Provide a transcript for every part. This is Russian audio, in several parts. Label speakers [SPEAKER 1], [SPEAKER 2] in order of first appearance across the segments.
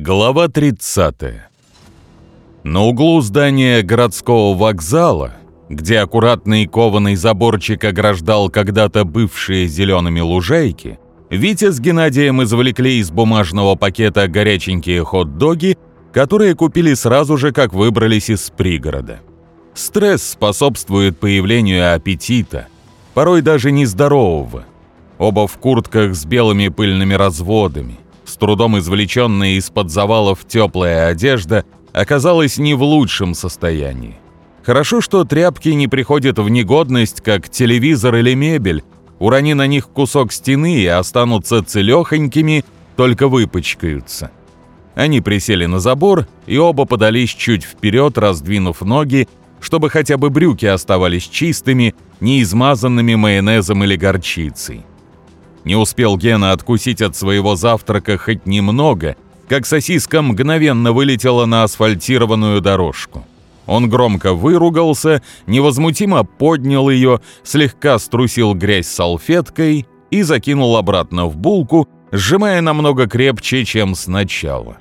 [SPEAKER 1] Глава 30. На углу здания городского вокзала, где аккуратный кованый заборчик ограждал когда-то бывшие зелеными лужайки, Витя с Геннадием извлекли из бумажного пакета горяченькие хот-доги, которые купили сразу же, как выбрались из пригорода. Стресс способствует появлению аппетита, порой даже нездорового. Оба в куртках с белыми пыльными разводами – трудом извлеченная из-под завалов теплая одежда оказалась не в лучшем состоянии. Хорошо, что тряпки не приходят в негодность, как телевизор или мебель. Урони на них кусок стены и останутся целехонькими, только выпачкаются. Они присели на забор и оба подались чуть вперед, раздвинув ноги, чтобы хотя бы брюки оставались чистыми, не измазанными майонезом или горчицей. Не успел Гена откусить от своего завтрака хоть немного, как сосиска мгновенно вылетела на асфальтированную дорожку. Он громко выругался, невозмутимо поднял ее, слегка струсил грязь салфеткой и закинул обратно в булку, сжимая намного крепче, чем сначала.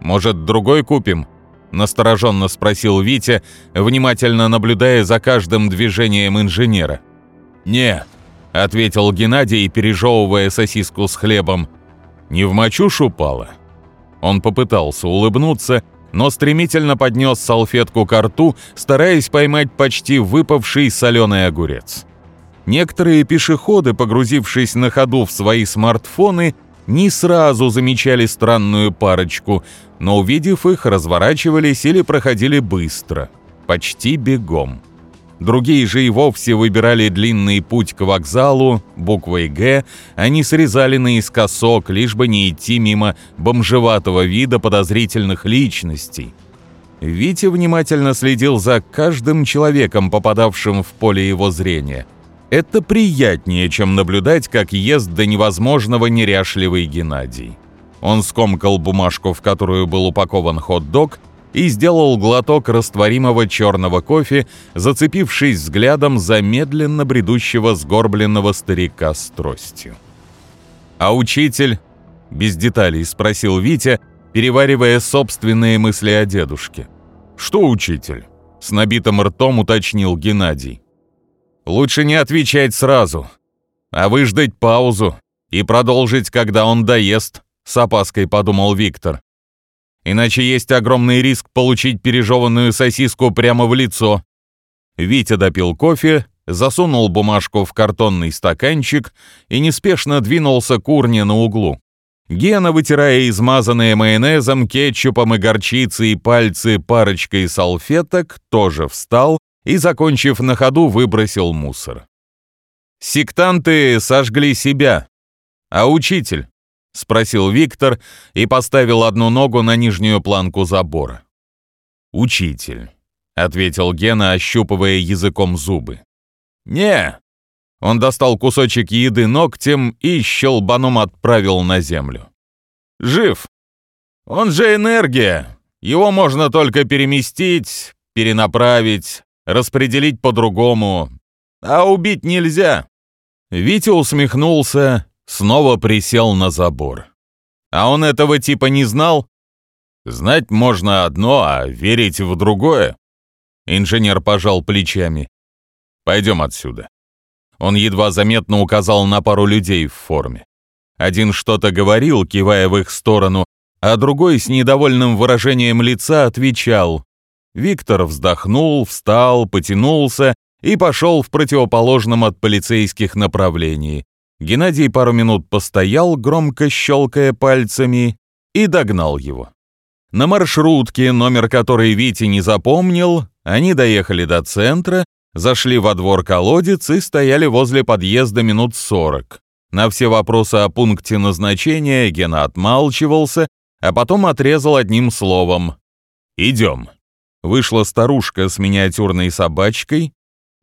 [SPEAKER 1] «Может, другой купим?» — настороженно спросил Витя, внимательно наблюдая за каждым движением инженера. «Не», ответил Геннадий, пережевывая сосиску с хлебом. Не в мочушь упала. Он попытался улыбнуться, но стремительно поднес салфетку к рту, стараясь поймать почти выпавший соленый огурец. Некоторые пешеходы, погрузившись на ходу в свои смартфоны, не сразу замечали странную парочку, но увидев их, разворачивались или проходили быстро, почти бегом. Другие же и вовсе выбирали длинный путь к вокзалу, буквой «Г», они срезали наискосок, лишь бы не идти мимо бомжеватого вида подозрительных личностей. Витя внимательно следил за каждым человеком, попадавшим в поле его зрения. Это приятнее, чем наблюдать, как ест до невозможного неряшливый Геннадий. Он скомкал бумажку, в которую был упакован хот-дог, и сделал глоток растворимого черного кофе, зацепившись взглядом за медленно бредущего сгорбленного старика с тростью. «А учитель?» — без деталей спросил Витя, переваривая собственные мысли о дедушке. «Что учитель?» — с набитым ртом уточнил Геннадий. «Лучше не отвечать сразу, а выждать паузу и продолжить, когда он доест», — с опаской подумал Виктор. Иначе есть огромный риск получить пережеванную сосиску прямо в лицо. Витя допил кофе, засунул бумажку в картонный стаканчик и неспешно двинулся к урне на углу. Гена, вытирая измазанные майонезом, кетчупом и горчицей пальцы парочкой салфеток, тоже встал и, закончив на ходу, выбросил мусор. Сектанты сожгли себя, а учитель — спросил Виктор и поставил одну ногу на нижнюю планку забора. «Учитель», — ответил Гена, ощупывая языком зубы. «Не». Он достал кусочек еды ногтем и щелбаном отправил на землю. «Жив. Он же энергия. Его можно только переместить, перенаправить, распределить по-другому. А убить нельзя». Витя усмехнулся снова присел на забор. А он этого типа не знал? Знать можно одно, а верить в другое. Инженер пожал плечами. Пойдем отсюда. Он едва заметно указал на пару людей в форме. Один что-то говорил, кивая в их сторону, а другой с недовольным выражением лица отвечал. Виктор вздохнул, встал, потянулся и пошел в противоположном от полицейских направлении. Геннадий пару минут постоял, громко щелкая пальцами, и догнал его. На маршрутке, номер которой Витя не запомнил, они доехали до центра, зашли во двор колодец и стояли возле подъезда минут сорок. На все вопросы о пункте назначения Гена отмалчивался, а потом отрезал одним словом «Идем». Вышла старушка с миниатюрной собачкой,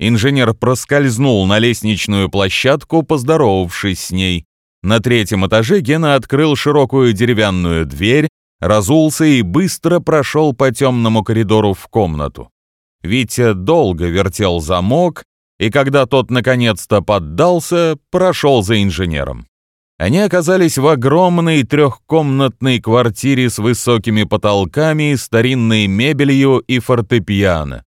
[SPEAKER 1] Инженер проскользнул на лестничную площадку, поздоровавшись с ней. На третьем этаже Гена открыл широкую деревянную дверь, разулся и быстро прошел по темному коридору в комнату. Витя долго вертел замок, и когда тот наконец-то поддался, прошел за инженером. Они оказались в огромной трехкомнатной квартире с высокими потолками, старинной мебелью и фортепиано.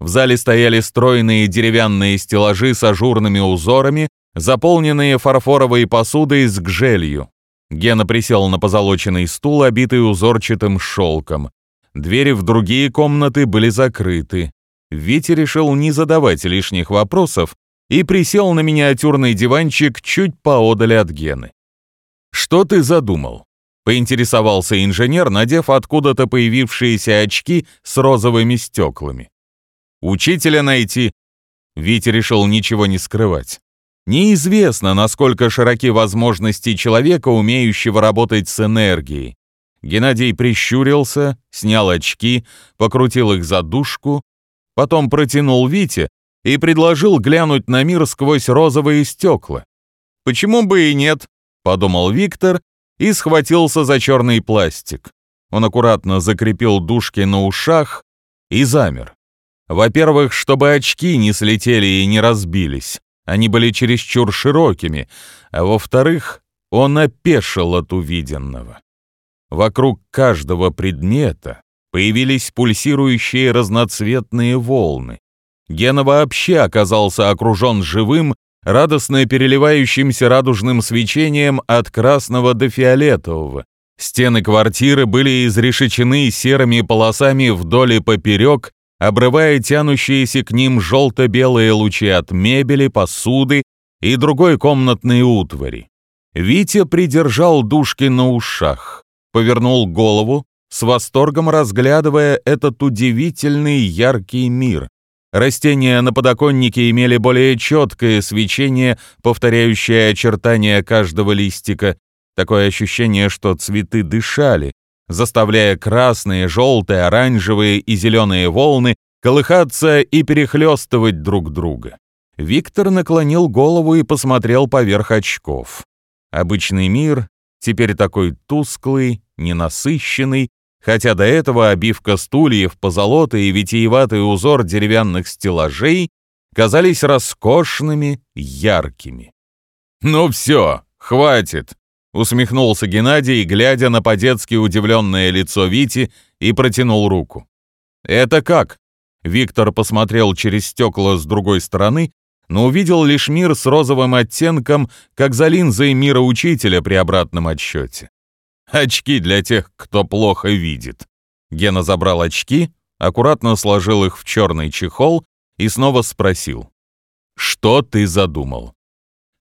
[SPEAKER 1] В зале стояли стройные деревянные стеллажи с ажурными узорами, заполненные фарфоровой посудой с гжелью. Гена присел на позолоченный стул, обитый узорчатым шелком. Двери в другие комнаты были закрыты. Витя решил не задавать лишних вопросов и присел на миниатюрный диванчик чуть поодаль от Гены. «Что ты задумал?» — поинтересовался инженер, надев откуда-то появившиеся очки с розовыми стеклами. «Учителя найти?» Витя решил ничего не скрывать. Неизвестно, насколько широки возможности человека, умеющего работать с энергией. Геннадий прищурился, снял очки, покрутил их за дужку, потом протянул Вите и предложил глянуть на мир сквозь розовые стекла. «Почему бы и нет?» — подумал Виктор и схватился за черный пластик. Он аккуратно закрепил дужки на ушах и замер. Во-первых, чтобы очки не слетели и не разбились. Они были чересчур широкими, а во-вторых, он опешил от увиденного. Вокруг каждого предмета появились пульсирующие разноцветные волны. Гена вообще оказался окружен живым, радостно переливающимся радужным свечением от красного до фиолетового. Стены квартиры были изрешечены серыми полосами вдоль и поперек, обрывая тянущиеся к ним желто-белые лучи от мебели, посуды и другой комнатной утвари. Витя придержал дужки на ушах, повернул голову, с восторгом разглядывая этот удивительный яркий мир. Растения на подоконнике имели более четкое свечение, повторяющее очертания каждого листика. Такое ощущение, что цветы дышали, заставляя красные, желтые, оранжевые и зеленые волны колыхаться и перехлестывать друг друга. Виктор наклонил голову и посмотрел поверх очков. Обычный мир, теперь такой тусклый, ненасыщенный, хотя до этого обивка стульев, позолота и витиеватый узор деревянных стеллажей казались роскошными, яркими. «Ну все, хватит!» Усмехнулся Геннадий, глядя на по-детски удивленное лицо Вити, и протянул руку. «Это как?» Виктор посмотрел через стекла с другой стороны, но увидел лишь мир с розовым оттенком, как за линзой мира учителя при обратном отсчете. «Очки для тех, кто плохо видит». Гена забрал очки, аккуратно сложил их в черный чехол и снова спросил. «Что ты задумал?»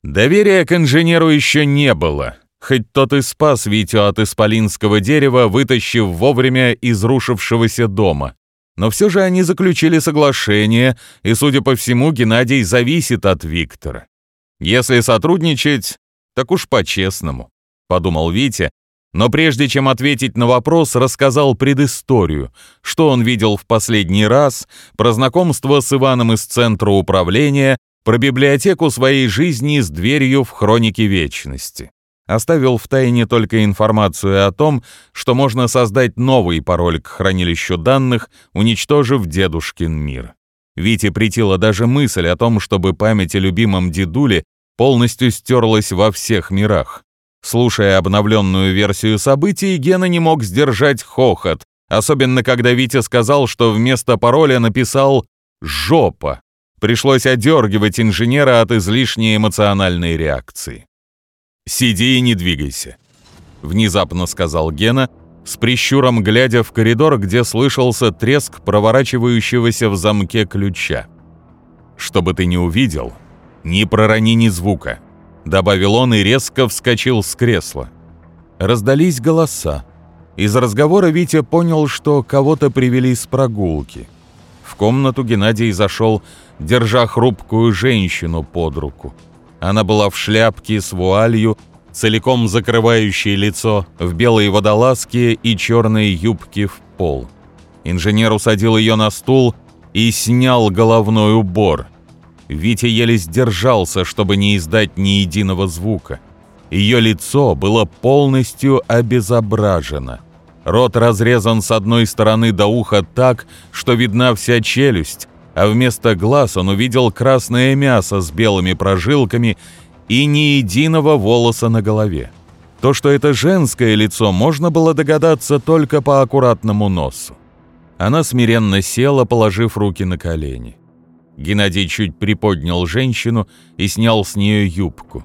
[SPEAKER 1] Доверия к инженеру еще не было, Хоть тот и спас Витю от исполинского дерева, вытащив вовремя из рушившегося дома. Но все же они заключили соглашение, и, судя по всему, Геннадий зависит от Виктора. Если сотрудничать, так уж по-честному, подумал Витя, но прежде чем ответить на вопрос, рассказал предысторию, что он видел в последний раз, про знакомство с Иваном из Центра управления, про библиотеку своей жизни с дверью в хроники вечности оставил в тайне только информацию о том, что можно создать новый пароль к хранилищу данных, уничтожив дедушкин мир. Вите притила даже мысль о том, чтобы память о любимом дедуле полностью стерлась во всех мирах. Слушая обновленную версию событий, Гена не мог сдержать хохот, особенно когда Витя сказал, что вместо пароля написал «жопа». Пришлось одергивать инженера от излишней эмоциональной реакции. «Сиди и не двигайся», — внезапно сказал Гена, с прищуром глядя в коридор, где слышался треск проворачивающегося в замке ключа. «Чтобы ты не увидел, не пророни ни звука», — добавил он и резко вскочил с кресла. Раздались голоса. Из разговора Витя понял, что кого-то привели с прогулки. В комнату Геннадий зашел, держа хрупкую женщину под руку. Она была в шляпке с вуалью, целиком закрывающей лицо, в белой водолазке и черной юбке в пол. Инженер усадил ее на стул и снял головной убор. Витя еле сдержался, чтобы не издать ни единого звука. Ее лицо было полностью обезображено. Рот разрезан с одной стороны до уха так, что видна вся челюсть, а вместо глаз он увидел красное мясо с белыми прожилками и ни единого волоса на голове. То, что это женское лицо, можно было догадаться только по аккуратному носу. Она смиренно села, положив руки на колени. Геннадий чуть приподнял женщину и снял с нее юбку.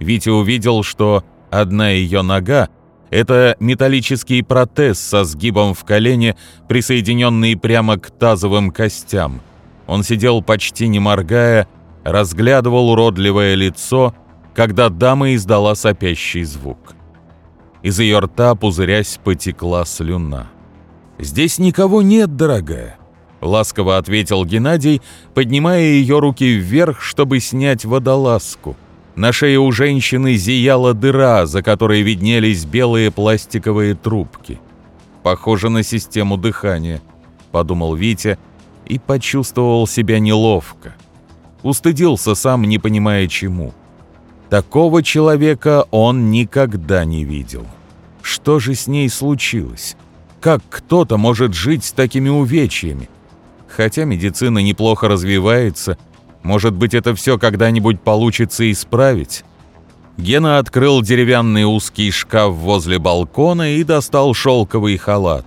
[SPEAKER 1] Витя увидел, что одна ее нога — это металлический протез со сгибом в колене, присоединенный прямо к тазовым костям. Он сидел почти не моргая, разглядывал уродливое лицо — когда дама издала сопящий звук. Из ее рта, пузырясь, потекла слюна. «Здесь никого нет, дорогая», — ласково ответил Геннадий, поднимая ее руки вверх, чтобы снять водолазку. На шее у женщины зияла дыра, за которой виднелись белые пластиковые трубки. «Похоже на систему дыхания», — подумал Витя и почувствовал себя неловко. Устыдился сам, не понимая чему. Такого человека он никогда не видел. Что же с ней случилось? Как кто-то может жить с такими увечьями? Хотя медицина неплохо развивается, может быть, это все когда-нибудь получится исправить? Гена открыл деревянный узкий шкаф возле балкона и достал шелковый халат.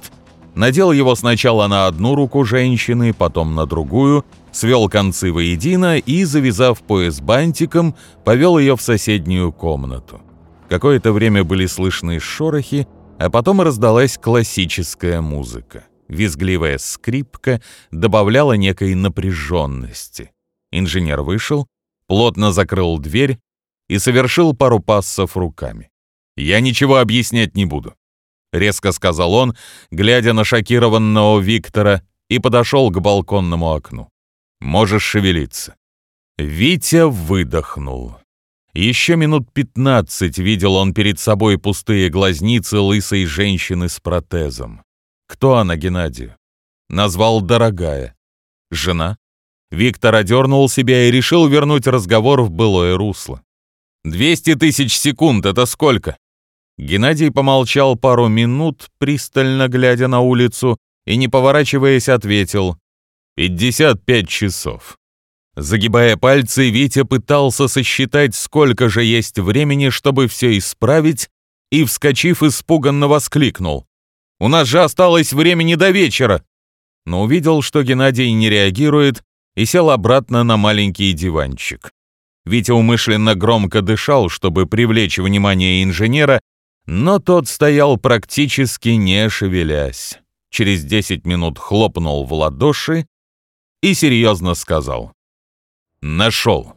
[SPEAKER 1] Надел его сначала на одну руку женщины, потом на другую – свел концы воедино и, завязав пояс бантиком, повел ее в соседнюю комнату. Какое-то время были слышны шорохи, а потом раздалась классическая музыка. Визгливая скрипка добавляла некой напряженности. Инженер вышел, плотно закрыл дверь и совершил пару пассов руками. «Я ничего объяснять не буду», — резко сказал он, глядя на шокированного Виктора, и подошел к балконному окну. Можешь шевелиться». Витя выдохнул. Еще минут пятнадцать видел он перед собой пустые глазницы лысой женщины с протезом. Кто она Геннадию? Назвал «дорогая». Жена? Виктор одернул себя и решил вернуть разговор в былое русло. «Двести тысяч секунд — это сколько?» Геннадий помолчал пару минут, пристально глядя на улицу, и, не поворачиваясь, ответил 55 часов. Загибая пальцы, Витя пытался сосчитать, сколько же есть времени, чтобы все исправить, и, вскочив, испуганно воскликнул. «У нас же осталось времени до вечера!» Но увидел, что Геннадий не реагирует, и сел обратно на маленький диванчик. Витя умышленно громко дышал, чтобы привлечь внимание инженера, но тот стоял практически не шевелясь. Через 10 минут хлопнул в ладоши, и серьезно сказал. «Нашел».